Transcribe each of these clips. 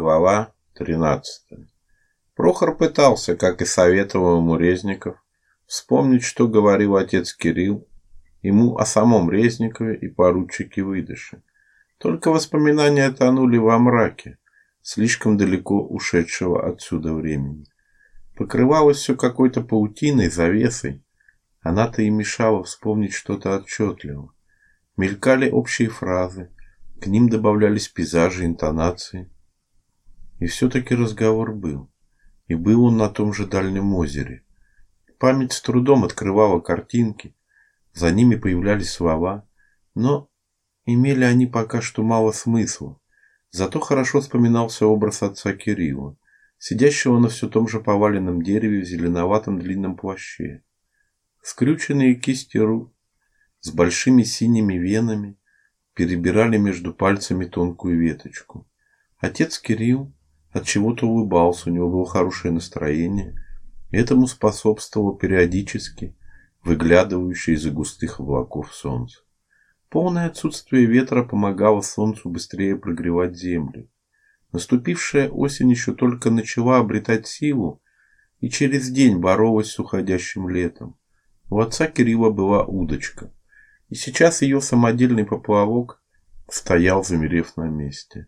Глава 13. Прохор пытался, как и советовал ему Резников, вспомнить, что говорил отец Кирилл ему о самом Резникове и поручике Выдыше. Только воспоминания тонули во мраке, слишком далеко ушедшего отсюда времени. Покрывалось все какой-то паутиной, завесой. Она-то и мешала вспомнить что-то отчетливо. Мелькали общие фразы, к ним добавлялись пейзажи, интонации. И все-таки разговор был. И был он на том же дальнем озере. Память с трудом открывала картинки, за ними появлялись слова, но имели они пока что мало смысла. Зато хорошо вспоминался образ отца Кирилла, сидящего на все том же поваленном дереве в зеленоватом длинном плаще. Скрюченные кисти рук с большими синими венами перебирали между пальцами тонкую веточку. Отец Кирилл от чего-то улыбался, у него было хорошее настроение. Этому способствовало периодически выглядывающее из-за густых облаков солнце. Полное отсутствие ветра помогало солнцу быстрее прогревать землю. Наступившая осень еще только начала обретать силу и через день боролась с уходящим летом. У отца Кирилла была удочка, и сейчас ее самодельный поплавок стоял, замерев на месте.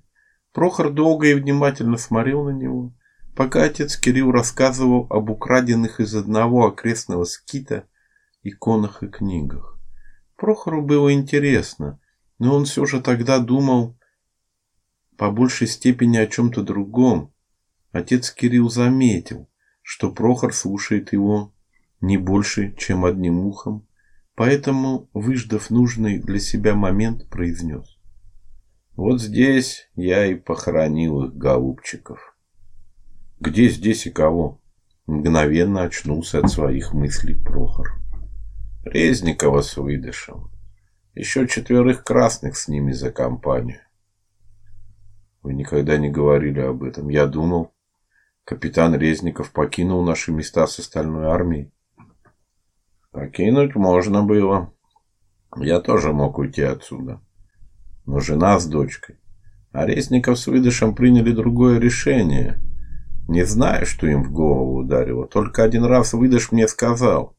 Прохор долго и внимательно смотрел на него, пока отец Кирилл рассказывал об украденных из одного окрестного скита иконах и книгах. Прохору было интересно, но он все же тогда думал по большей степени о чем-то другом. Отец Кирилл заметил, что Прохор слушает его не больше, чем одним ухом, поэтому, выждав нужный для себя момент, произнес. Вот здесь я и похоронил их, голубчиков. Где здесь и кого? Мгновенно очнулся от своих мыслей Прохор. Резникова с выдышем. Еще четверых красных с ними за компанию. Вы никогда не говорили об этом. Я думал, капитан Резников покинул наши места с остальной армией. Покинуть можно было. Я тоже мог уйти отсюда. Но жена с дочкой. А Резников с выдышем приняли другое решение. Не знаю, что им в голову ударило. Только один раз выдыш мне сказал.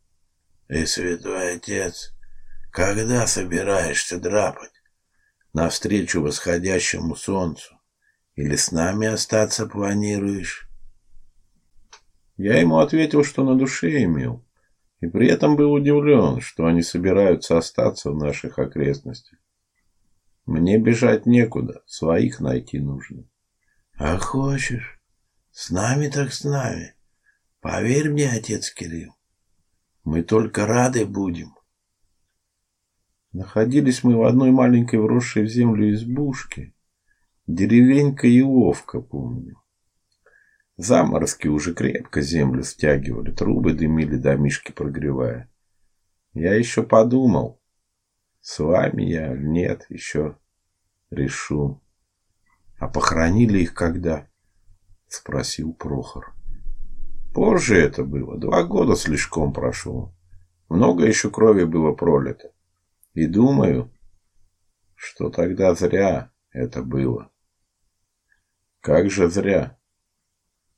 И святой отец, когда собираешься драпать? Навстречу восходящему солнцу? Или с нами остаться планируешь? Я ему ответил, что на душе имел, и при этом был удивлен, что они собираются остаться в наших окрестностях. Мне бежать некуда, своих найти нужно. А хочешь? С нами так с нами. Поверь мне, отец Кирилл. Мы только рады будем. Находились мы в одной маленькой вросшей в землю избушке. Деревенька Еловка, помню. Заморозки уже крепко землю стягивали, трубы дымили, домишки прогревая. Я еще подумал, с вами я нет, еще решу. А похоронили их когда? Спросил Прохор. Позже это было. Два года слишком прошло. Много еще крови было пролито. И думаю, что тогда зря это было. Как же зря?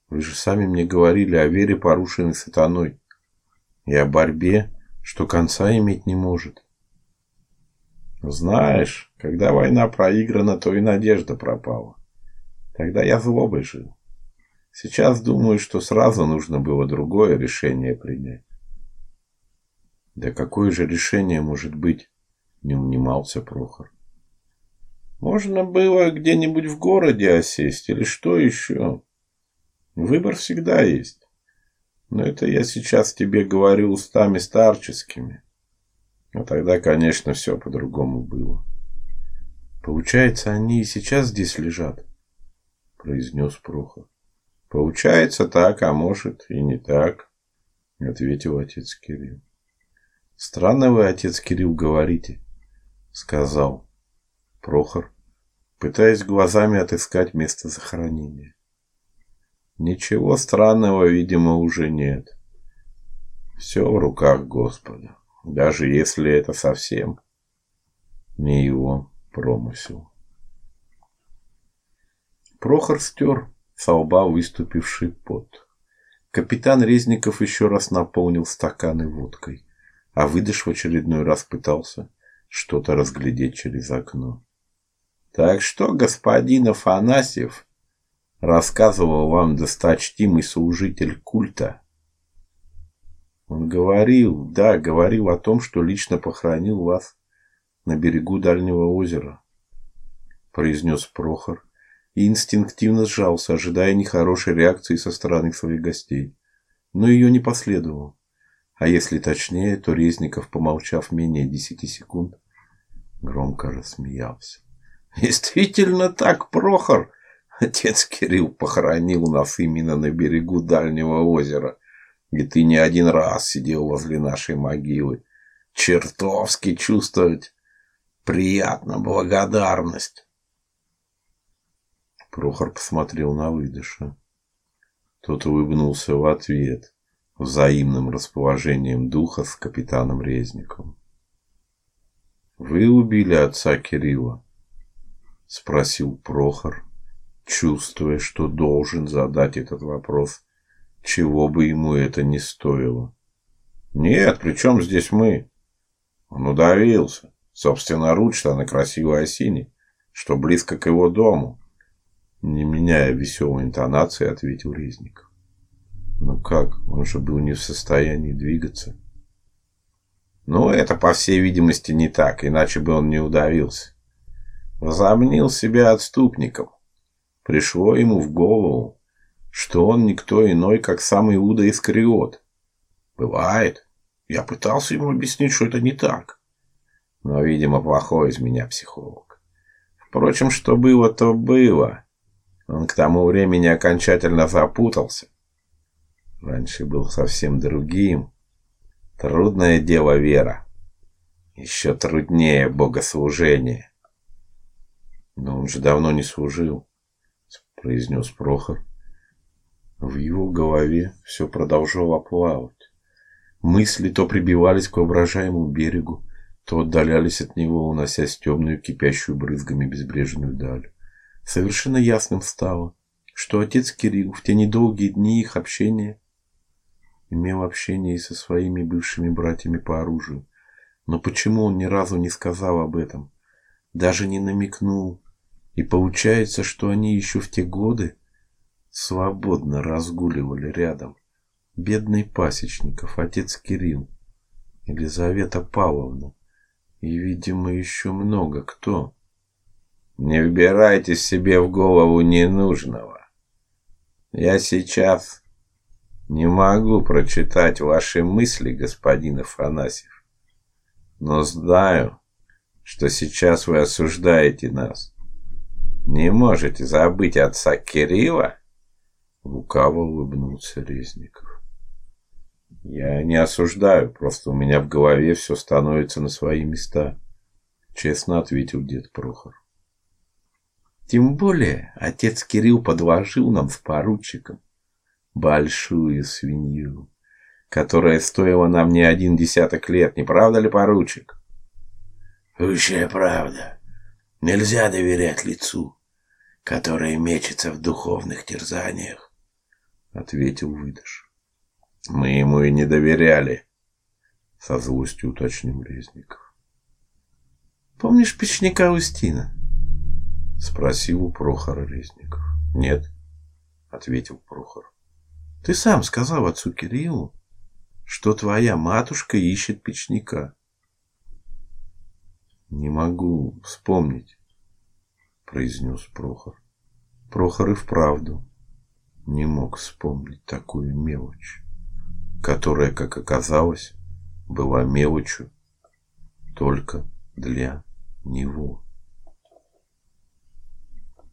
Вы же сами мне говорили о вере, порушенной сатаной, и о борьбе, что конца иметь не может. Знаешь, когда война проиграна, то и надежда пропала. Тогда я злобой жил. Сейчас думаю, что сразу нужно было другое решение принять. Да какое же решение может быть? Не унимался Прохор. Можно было где-нибудь в городе осесть или что еще? Выбор всегда есть. Но это я сейчас тебе говорю устами старческими. А тогда, конечно, все по-другому было. Получается, они и сейчас здесь лежат, произнес Прохор. Получается так, а может и не так, ответил отец Кирилл. Странно вы, отец Кирилл, говорите, сказал Прохор, пытаясь глазами отыскать место захоронения. Ничего странного, видимо, уже нет. Все в руках Господа, даже если это совсем не его промысел. Прохор стер со лба выступивший пот. Капитан Резников еще раз наполнил стаканы водкой, а выдыш в очередной раз пытался что-то разглядеть через окно. Так что, господин Афанасьев, рассказывал вам досточтимый служитель культа. Он говорил, да, говорил о том, что лично похоронил вас на берегу дальнего озера, произнес Прохор и инстинктивно сжался, ожидая нехорошей реакции со стороны своих гостей. Но ее не последовало. А если точнее, то Резников, помолчав менее десяти секунд, громко рассмеялся. Действительно так, Прохор. Отец Кирилл похоронил нас именно на берегу дальнего озера, и ты не один раз сидел возле нашей могилы. Чертовски чувствовать приятно благодарность. Прохор посмотрел на выдыша. Тот улыбнулся в ответ, взаимным расположением духа с капитаном Резниковым. Вы убили отца Кирилла? спросил Прохор, чувствуя, что должен задать этот вопрос, чего бы ему это ни стоило. Нет, при чем здесь мы? Он удавился, собственноручно на красивой осине, что близко к его дому. Не меняя веселой интонации, ответил Резник. Ну как, он же был не в состоянии двигаться. Ну, это, по всей видимости, не так, иначе бы он не удавился возомнил себя отступником. Пришло ему в голову, что он никто иной, как сам Иуда Искариот. Бывает. Я пытался ему объяснить, что это не так. Но, видимо, плохой из меня психолог. Впрочем, что было, то было. Он к тому времени окончательно запутался. Раньше был совсем другим. Трудное дело вера. Еще труднее богослужение. Но он же давно не служил, произнес Прохор. В его голове все продолжало плавать. Мысли то прибивались к воображаемому берегу, то отдалялись от него, уносясь в темную, кипящую брызгами безбрежную даль. Совершенно ясным стало, что отец Кирилл в те недолгие дни их общения имел общение и со своими бывшими братьями по оружию. Но почему он ни разу не сказал об этом? Даже не намекнул, и получается, что они еще в те годы свободно разгуливали рядом. Бедный Пасечников, отец Кирилл, Елизавета Павловна и, видимо, еще много кто. Не вбирайте себе в голову ненужного. Я сейчас не могу прочитать ваши мысли, господин Афанасьев, но знаю, что сейчас вы осуждаете нас. Не можете забыть отца Кирилла? Лукаво улыбнулся Резников. Я не осуждаю, просто у меня в голове все становится на свои места, честно ответил дед Прохор. Тем более, отец Кирилл подложил нам с поручиком большую свинью, которая стоила нам не один десяток лет, не правда ли, поручик? Сущая правда. Нельзя доверять лицу, которое мечется в духовных терзаниях, ответил выдыш. Мы ему и не доверяли, со злостью уточнил Резников. Помнишь печника Устина? спросил у Прохора Резников. Нет, ответил Прохор. Ты сам сказал отцу Кириллу, что твоя матушка ищет печника. Не могу вспомнить, произнес Прохор. Прохор и вправду не мог вспомнить такую мелочь, которая, как оказалось, была мелочью только для него.